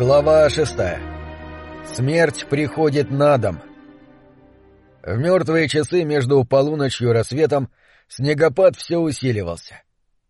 Глава шестая. Смерть приходит на дом. В мертвые часы между полуночью и рассветом снегопад все усиливался.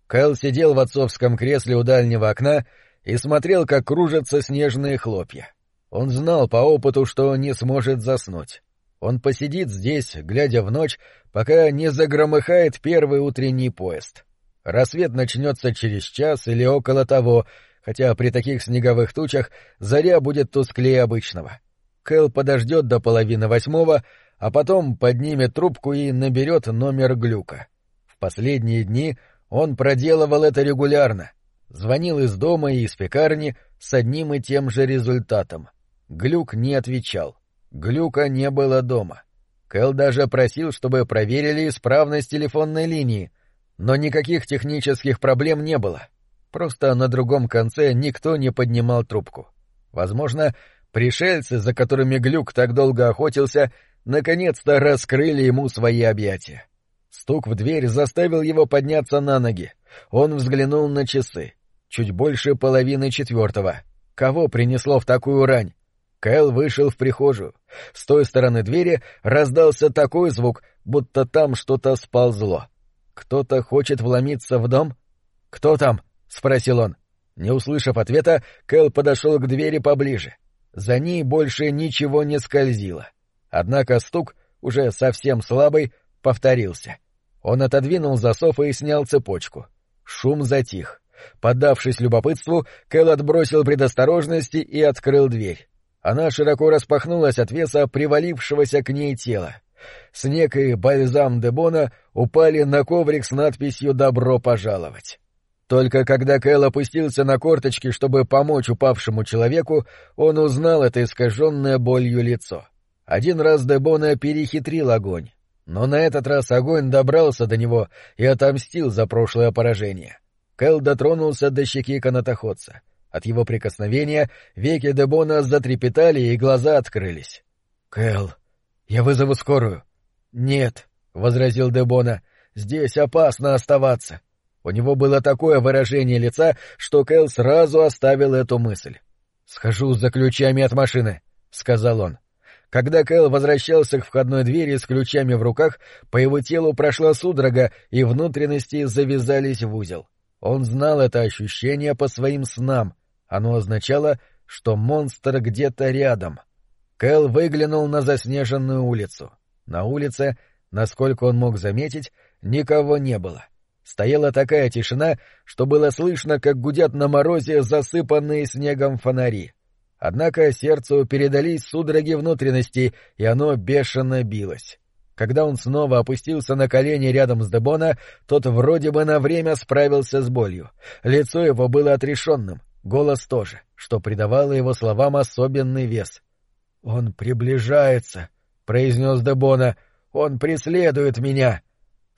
Кэл сидел в отцовском кресле у дальнего окна и смотрел, как кружатся снежные хлопья. Он знал по опыту, что не сможет заснуть. Он посидит здесь, глядя в ночь, пока не загромыхает первый утренний поезд. Рассвет начнется через час или около того, хотя при таких снеговых тучах заря будет тусклее обычного. Кэл подождет до половины восьмого, а потом поднимет трубку и наберет номер глюка. В последние дни он проделывал это регулярно. Звонил из дома и из пекарни с одним и тем же результатом. Глюк не отвечал. Глюка не было дома. Кэл даже просил, чтобы проверили исправность телефонной линии, но никаких технических проблем не было. Просто на другом конце никто не поднимал трубку. Возможно, пришельцы, за которыми Глюк так долго охотился, наконец-то раскрыли ему свои объятия. Стук в дверь заставил его подняться на ноги. Он взглянул на часы. Чуть больше половины четвертого. Кого принесло в такую рань? Кэл вышел в прихожую. С той стороны двери раздался такой звук, будто там что-то сползло. Кто-то хочет вломиться в дом? Кто там? — спросил он. Не услышав ответа, Кэл подошел к двери поближе. За ней больше ничего не скользило. Однако стук, уже совсем слабый, повторился. Он отодвинул засов и снял цепочку. Шум затих. Поддавшись любопытству, Кэл отбросил предосторожности и открыл дверь. Она широко распахнулась от веса привалившегося к ней тела. Снег и бальзам Дебона упали на коврик с надписью «Добро пожаловать». Только когда Кэл опустился на корточки, чтобы помочь упавшему человеку, он узнал это искаженное болью лицо. Один раз Дебона перехитрил огонь, но на этот раз огонь добрался до него и отомстил за прошлое поражение. Кэл дотронулся до щеки канатоходца. От его прикосновения веки Дебона затрепетали и глаза открылись. — Кэл, я вызову скорую. — Нет, — возразил Дебона, — здесь опасно оставаться. — у него было такое выражение лица, что Кэл сразу оставил эту мысль. «Схожу за ключами от машины», — сказал он. Когда Кэл возвращался к входной двери с ключами в руках, по его телу прошла судорога, и внутренности завязались в узел. Он знал это ощущение по своим снам. Оно означало, что монстр где-то рядом. Кэл выглянул на заснеженную улицу. На улице, насколько он мог заметить, никого не было. Стояла такая тишина, что было слышно, как гудят на морозе засыпанные снегом фонари. Однако сердцу передались судороги внутренности, и оно бешено билось. Когда он снова опустился на колени рядом с Дебона, тот вроде бы на время справился с болью. Лицо его было отрешенным, голос тоже, что придавало его словам особенный вес. — Он приближается, — произнес Дебона, — он преследует меня. —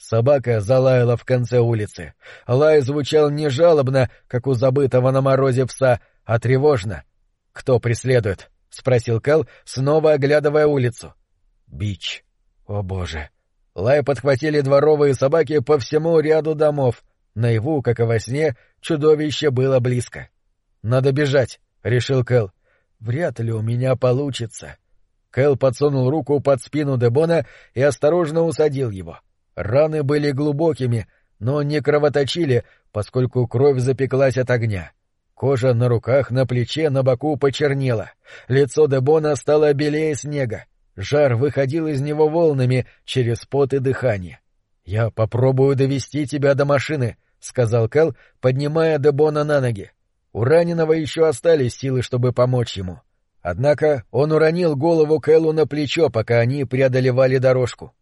Собака залаяла в конце улицы. Лай звучал не жалобно, как у забытого на морозе пса, а тревожно. «Кто преследует?» — спросил Кэл, снова оглядывая улицу. «Бич. О боже!» Лай подхватили дворовые собаки по всему ряду домов. Наяву, как и во сне, чудовище было близко. «Надо бежать», — решил Кэл. «Вряд ли у меня получится». Кэл подсунул руку под спину Дебона и осторожно усадил его. — Раны были глубокими, но не кровоточили, поскольку кровь запеклась от огня. Кожа на руках, на плече, на боку почернела. Лицо Дебона стало белее снега. Жар выходил из него волнами через пот и дыхание. — Я попробую довести тебя до машины, — сказал Кэл, поднимая Дебона на ноги. У раненого еще остались силы, чтобы помочь ему. Однако он уронил голову Кэлу на плечо, пока они преодолевали дорожку.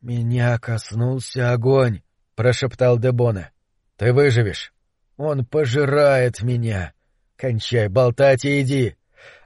«Меня коснулся огонь», — прошептал Дебона. «Ты выживешь». «Он пожирает меня». «Кончай болтать и иди».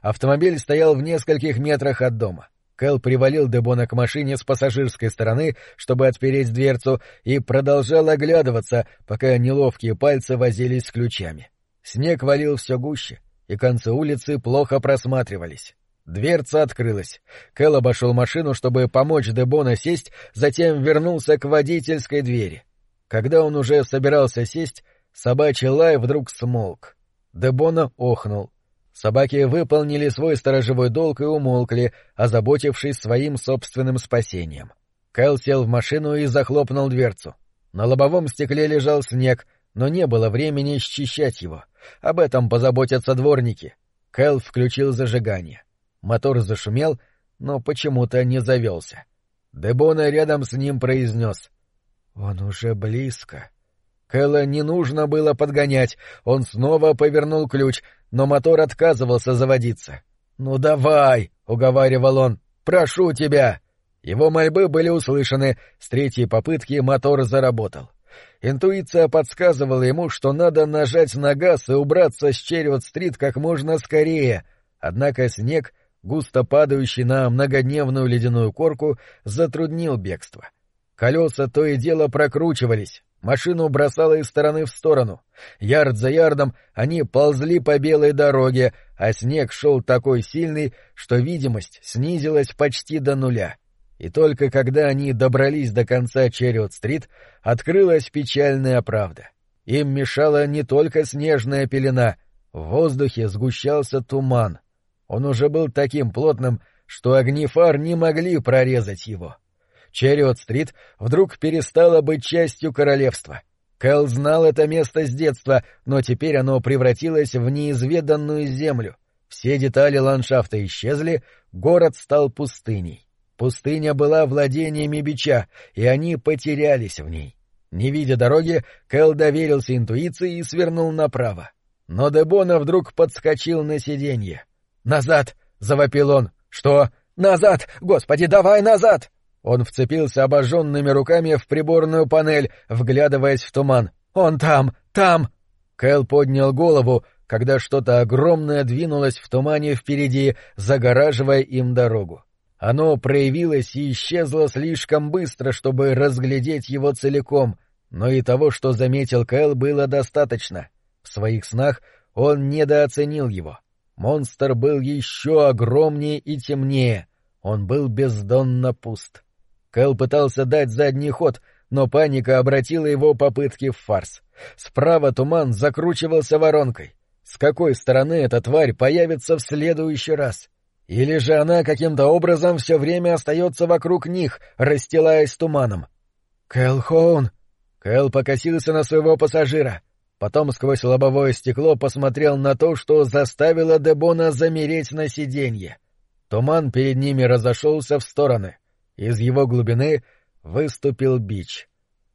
Автомобиль стоял в нескольких метрах от дома. Кэл привалил Дебона к машине с пассажирской стороны, чтобы отпереть дверцу, и продолжал оглядываться, пока неловкие пальцы возились с ключами. Снег валил все гуще, и концы улицы плохо просматривались. Дверца открылась. Кэл обошел машину, чтобы помочь Дебона сесть, затем вернулся к водительской двери. Когда он уже собирался сесть, собачий лай вдруг смолк. Дебона охнул. Собаки выполнили свой сторожевой долг и умолкли, озаботившись своим собственным спасением. Кэл сел в машину и захлопнул дверцу. На лобовом стекле лежал снег, но не было времени счищать его. Об этом позаботятся дворники. Кэл включил зажигание. Мотор зашумел, но почему-то не завелся. Дебона рядом с ним произнес. «Он уже близко». Кэлла не нужно было подгонять, он снова повернул ключ, но мотор отказывался заводиться. «Ну давай!» — уговаривал он. «Прошу тебя!» Его мольбы были услышаны, с третьей попытки мотор заработал. Интуиция подсказывала ему, что надо нажать на газ и убраться с Черриот-стрит как можно скорее, однако снег, густо падающий на многодневную ледяную корку, затруднил бегство. Колеса то и дело прокручивались, машину бросало из стороны в сторону. Ярд за ярдом они ползли по белой дороге, а снег шел такой сильный, что видимость снизилась почти до нуля. И только когда они добрались до конца Черриот-стрит, открылась печальная правда. Им мешала не только снежная пелена, в воздухе сгущался туман. Он уже был таким плотным, что огни фар не могли прорезать его. Черриот-стрит вдруг перестала быть частью королевства. Кэл знал это место с детства, но теперь оно превратилось в неизведанную землю. Все детали ландшафта исчезли, город стал пустыней. Пустыня была владениями бича, и они потерялись в ней. Не видя дороги, Кэл доверился интуиции и свернул направо. Но Дебона вдруг подскочил на сиденье. «Назад!» — завопил он. «Что? Назад! Господи, давай назад!» Он вцепился обожженными руками в приборную панель, вглядываясь в туман. «Он там! Там!» Кэл поднял голову, когда что-то огромное двинулось в тумане впереди, загораживая им дорогу. Оно проявилось и исчезло слишком быстро, чтобы разглядеть его целиком, но и того, что заметил Кэл, было достаточно. В своих снах он недооценил его. Монстр был еще огромнее и темнее. Он был бездонно пуст. Кэл пытался дать задний ход, но паника обратила его попытки в фарс. Справа туман закручивался воронкой. С какой стороны эта тварь появится в следующий раз? — или же она каким-то образом все время остается вокруг них, расстилаясь туманом? Кэлхоун! Кэл покосился на своего пассажира. Потом сквозь лобовое стекло посмотрел на то, что заставило Дебона замереть на сиденье. Туман перед ними разошелся в стороны. Из его глубины выступил бич.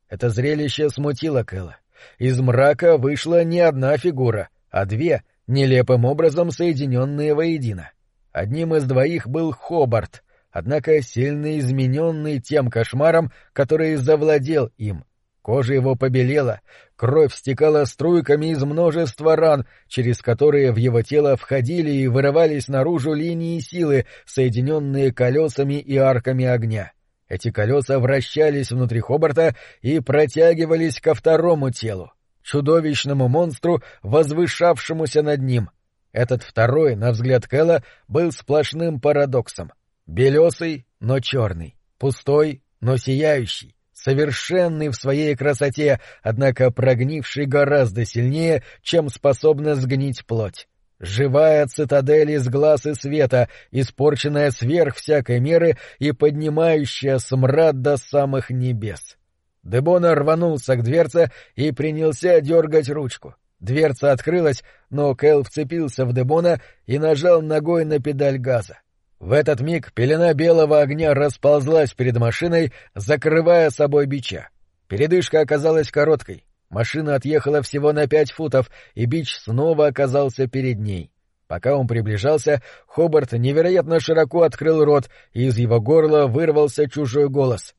Это зрелище смутило Кэла. Из мрака вышла не одна фигура, а две, нелепым образом соединенные воедино. Одним из двоих был Хобарт, однако сильно измененный тем кошмаром, который завладел им. Кожа его побелела, кровь стекала струйками из множества ран, через которые в его тело входили и вырывались наружу линии силы, соединенные колесами и арками огня. Эти колеса вращались внутри Хобарта и протягивались ко второму телу, чудовищному монстру, возвышавшемуся над ним — этот второй, на взгляд Кэлла, был сплошным парадоксом. Белесый, но черный, пустой, но сияющий, совершенный в своей красоте, однако прогнивший гораздо сильнее, чем способна сгнить плоть. Живая цитадель из глаз и света, испорченная сверх всякой меры и поднимающая смрад до самых небес. Дебона рванулся к дверце и принялся дергать ручку. Дверца открылась, но Кэл вцепился в Дебона и нажал ногой на педаль газа. В этот миг пелена белого огня расползлась перед машиной, закрывая собой бича. Передышка оказалась короткой. Машина отъехала всего на пять футов, и бич снова оказался перед ней. Пока он приближался, Хобарт невероятно широко открыл рот, и из его горла вырвался чужой голос.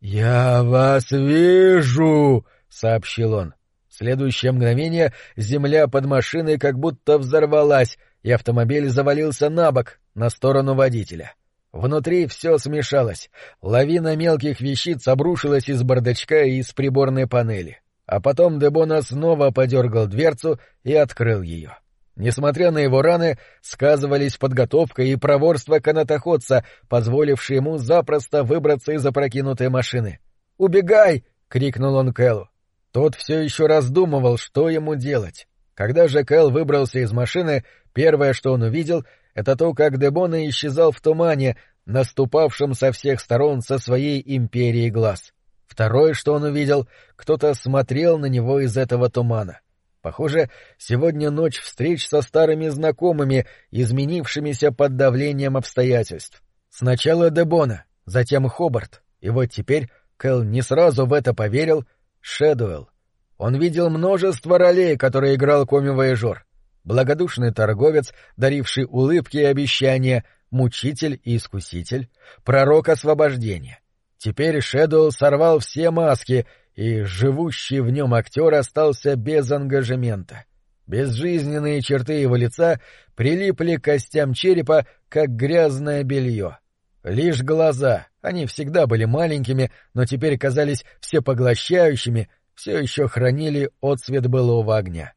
«Я вас вижу!» — сообщил он следующее мгновение земля под машиной как будто взорвалась, и автомобиль завалился на бок, на сторону водителя. Внутри все смешалось. Лавина мелких вещиц обрушилась из бардачка и из приборной панели. А потом Дебона снова подергал дверцу и открыл ее. Несмотря на его раны, сказывались подготовка и проворство канатоходца, позволившие ему запросто выбраться из опрокинутой машины. «Убегай!» — крикнул он Кэллу. Тот все еще раздумывал, что ему делать. Когда же Кэл выбрался из машины, первое, что он увидел, это то, как Дебона исчезал в тумане, наступавшем со всех сторон со своей империей глаз. Второе, что он увидел, кто-то смотрел на него из этого тумана. Похоже, сегодня ночь встреч со старыми знакомыми, изменившимися под давлением обстоятельств. Сначала Дебона, затем Хобарт, и вот теперь Кэл не сразу в это поверил, Шэдуэлл. Он видел множество ролей, которые играл коми-вояжер. Благодушный торговец, даривший улыбки и обещания, мучитель и искуситель, пророк освобождения. Теперь Шэдуэлл сорвал все маски, и живущий в нем актер остался без ангажемента. Безжизненные черты его лица прилипли к костям черепа, как грязное белье. Лишь глаза, они всегда были маленькими, но теперь казались всепоглощающими, все еще хранили отсвет былого огня.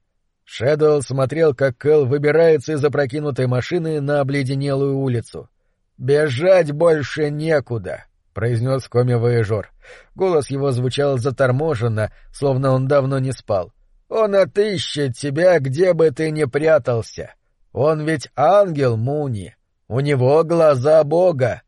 Шэдоу смотрел, как Кэл выбирается из опрокинутой машины на обледенелую улицу. «Бежать больше некуда!» — произнес коми-вояжер. Голос его звучал заторможенно, словно он давно не спал. «Он отыщет тебя, где бы ты ни прятался. Он ведь ангел Муни. У него глаза Бога.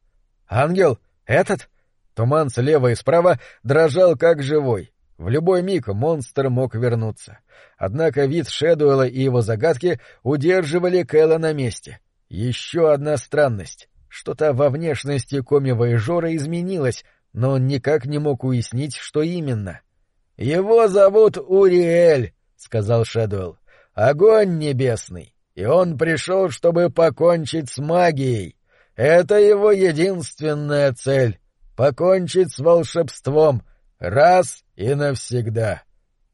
Ангел? Этот?» Туман слева и справа дрожал как живой. В любой миг монстр мог вернуться. Однако вид Шэдуэла и его загадки удерживали Кэла на месте. Еще одна странность. Что-то во внешности коми-воежора изменилось, но он никак не мог уяснить, что именно. — Его зовут Уриэль, — сказал Шэдуэлл. — Огонь небесный, и он пришел, чтобы покончить с магией. Это его единственная цель — покончить с волшебством, раз и навсегда.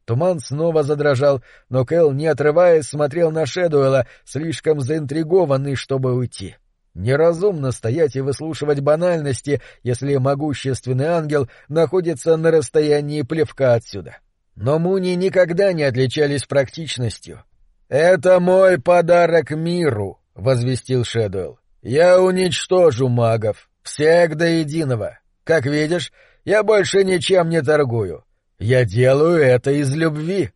Туман снова задрожал, но Кэл, не отрываясь, смотрел на Шэдуэла, слишком заинтригованный, чтобы уйти. — Неразумно стоять и выслушивать банальности, если могущественный ангел находится на расстоянии плевка отсюда. Но Муни никогда не отличались практичностью. «Это мой подарок миру», — возвестил Шэдуэлл. «Я уничтожу магов, всех до единого. Как видишь, я больше ничем не торгую. Я делаю это из любви».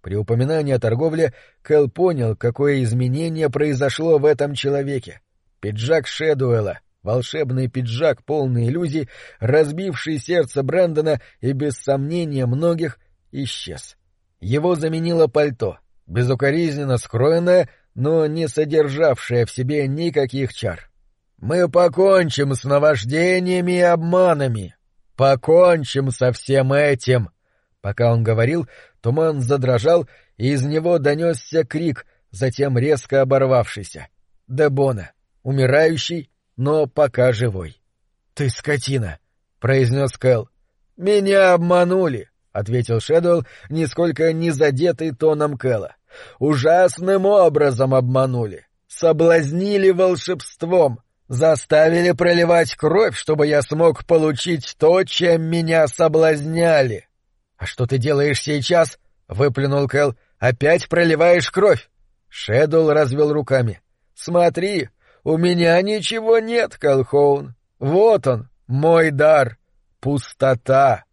При упоминании о торговле Кэл понял, какое изменение произошло в этом человеке. Пиджак Шэдуэла, волшебный пиджак, полный иллюзий, разбивший сердце Брэндона и, без сомнения многих, исчез. Его заменило пальто, безукоризненно скроенное, но не содержавшее в себе никаких чар. «Мы покончим с наваждениями и обманами! Покончим со всем этим!» Пока он говорил, туман задрожал, и из него донесся крик, затем резко оборвавшийся. «Дебона! умирающий, но пока живой. — Ты скотина! — произнес Кэл. — Меня обманули! — ответил Шэдуэлл, нисколько не задетый тоном Кэла. — Ужасным образом обманули. Соблазнили волшебством. Заставили проливать кровь, чтобы я смог получить то, чем меня соблазняли. — А что ты делаешь сейчас? — выплюнул Кэл. — Опять проливаешь кровь? Шэдуэлл развел руками. — Смотри, у меня ничего нет, Колхоун. Вот он, мой дар. Пустота.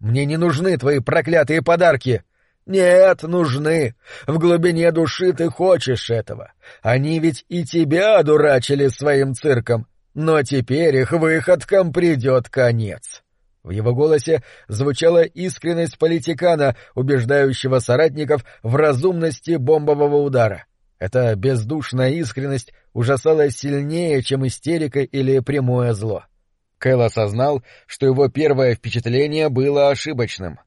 Мне не нужны твои проклятые подарки. Нет, нужны. В глубине души ты хочешь этого. Они ведь и тебя одурачили своим цирком. Но теперь их выходкам придет конец. В его голосе звучала искренность политикана, убеждающего соратников в разумности бомбового удара. Эта бездушная искренность ужасала сильнее, чем истерика или прямое зло. Кэл осознал, что его первое впечатление было ошибочным.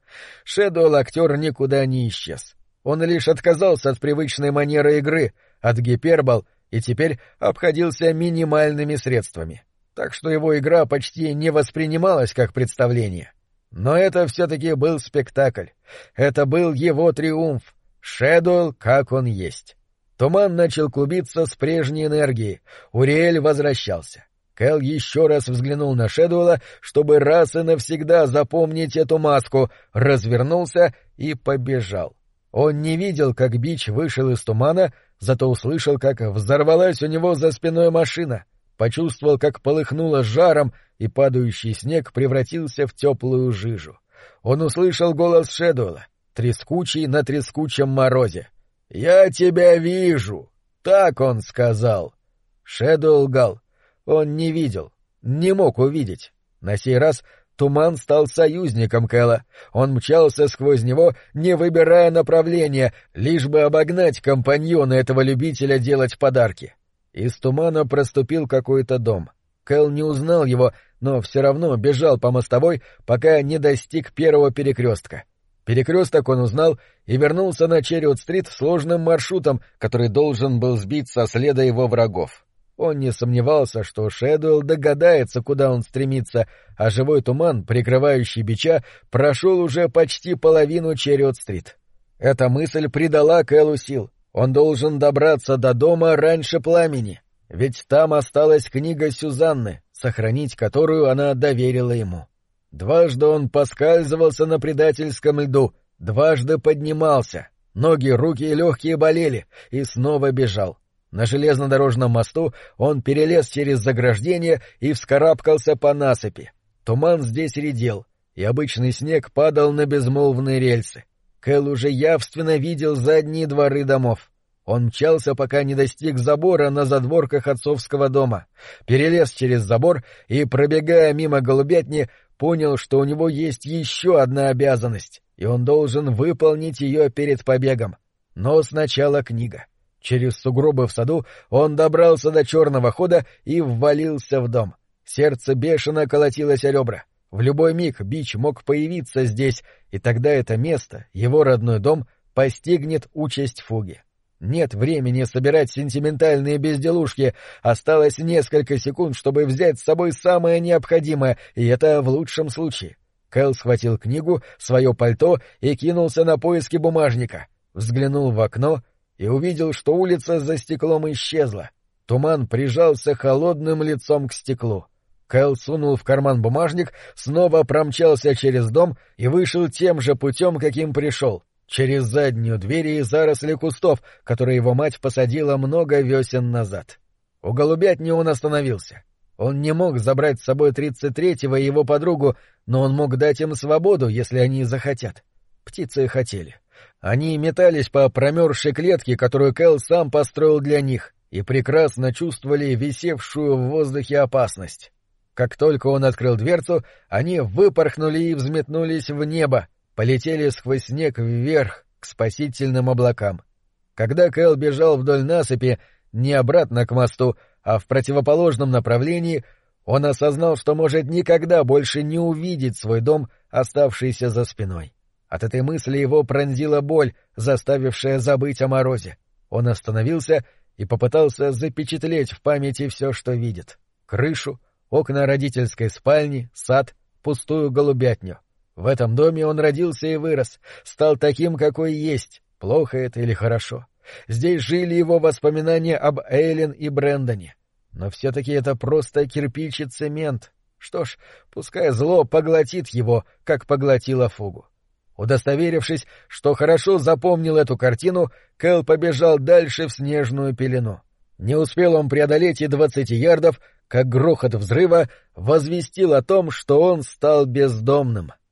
Шэдуэлл актер никуда не исчез. Он лишь отказался от привычной манеры игры, от гипербол, и теперь обходился минимальными средствами. Так что его игра почти не воспринималась как представление. Но это все-таки был спектакль. Это был его триумф. Шэдуэлл, как он есть. Туман начал клубиться с прежней энергией. Уриэль возвращался. Кэл еще раз взглянул на Шэдуэлла, чтобы раз и навсегда запомнить эту маску, развернулся и побежал. Он не видел, как Бич вышел из тумана, зато услышал, как взорвалась у него за спиной машина, почувствовал, как полыхнуло жаром, и падающий снег превратился в теплую жижу. Он услышал голос Шэдуэлла, трескучий на трескучем морозе. «Я тебя вижу!» Так он сказал. Шэдоу лгал. Он не видел, не мог увидеть. На сей раз туман стал союзником Кэла. Он мчался сквозь него, не выбирая направления, лишь бы обогнать компаньона этого любителя делать подарки. Из тумана проступил какой-то дом. Кэл не узнал его, но все равно бежал по мостовой, пока не достиг первого перекрестка. Перекресток он узнал и вернулся на Черриот-стрит сложным маршрутом, который должен был сбить со следа его врагов. Он не сомневался, что Шэдуэлл догадается, куда он стремится, а живой туман, прикрывающий бича, прошел уже почти половину Черриот-стрит. Эта мысль придала Кэлу сил. Он должен добраться до дома раньше пламени, ведь там осталась книга Сюзанны, сохранить которую она доверила ему. Дважды он поскальзывался на предательском льду, дважды поднимался, ноги, руки и легкие болели, и снова бежал. На железнодорожном мосту он перелез через заграждение и вскарабкался по насыпи. Туман здесь редел, и обычный снег падал на безмолвные рельсы. Кэл уже явственно видел задние дворы домов. Он мчался, пока не достиг забора на задворках отцовского дома, перелез через забор и, пробегая мимо голубятни, понял, что у него есть еще одна обязанность, и он должен выполнить ее перед побегом. Но сначала книга. Через сугробы в саду он добрался до черного хода и ввалился в дом. Сердце бешено колотилось о ребра. В любой миг Бич мог появиться здесь, и тогда это место, его родной дом, постигнет участь фуги. Нет времени собирать сентиментальные безделушки, осталось несколько секунд, чтобы взять с собой самое необходимое, и это в лучшем случае. Кэл схватил книгу, свое пальто и кинулся на поиски бумажника. Взглянул в окно и увидел, что улица за стеклом исчезла. Туман прижался холодным лицом к стеклу. Кэл сунул в карман бумажник, снова промчался через дом и вышел тем же путем, каким пришел, через заднюю дверь и заросли кустов, которые его мать посадила много весен назад. У голубятни он остановился. Он не мог забрать с собой тридцать третьего и его подругу, но он мог дать им свободу, если они захотят. Птицы хотели. Они метались по промерзшей клетке, которую Кэл сам построил для них, и прекрасно чувствовали висевшую в воздухе опасность. Как только он открыл дверцу, они выпорхнули и взметнулись в небо, полетели сквозь снег вверх, к спасительным облакам. Когда Кэл бежал вдоль насыпи, не обратно к мосту, а в противоположном направлении, он осознал, что может никогда больше не увидеть свой дом, оставшийся за спиной. От этой мысли его пронзила боль, заставившая забыть о морозе. Он остановился и попытался запечатлеть в памяти все, что видит. Крышу, окна родительской спальни, сад, пустую голубятню. В этом доме он родился и вырос, стал таким, какой есть, плохо это или хорошо. Здесь жили его воспоминания об Эйлен и Брэндоне. Но все-таки это просто кирпич и цемент. Что ж, пускай зло поглотит его, как поглотило фугу. Удостоверившись, что хорошо запомнил эту картину, Кэл побежал дальше в снежную пелену. Не успел он преодолеть и двадцати ярдов, как грохот взрыва возвестил о том, что он стал бездомным —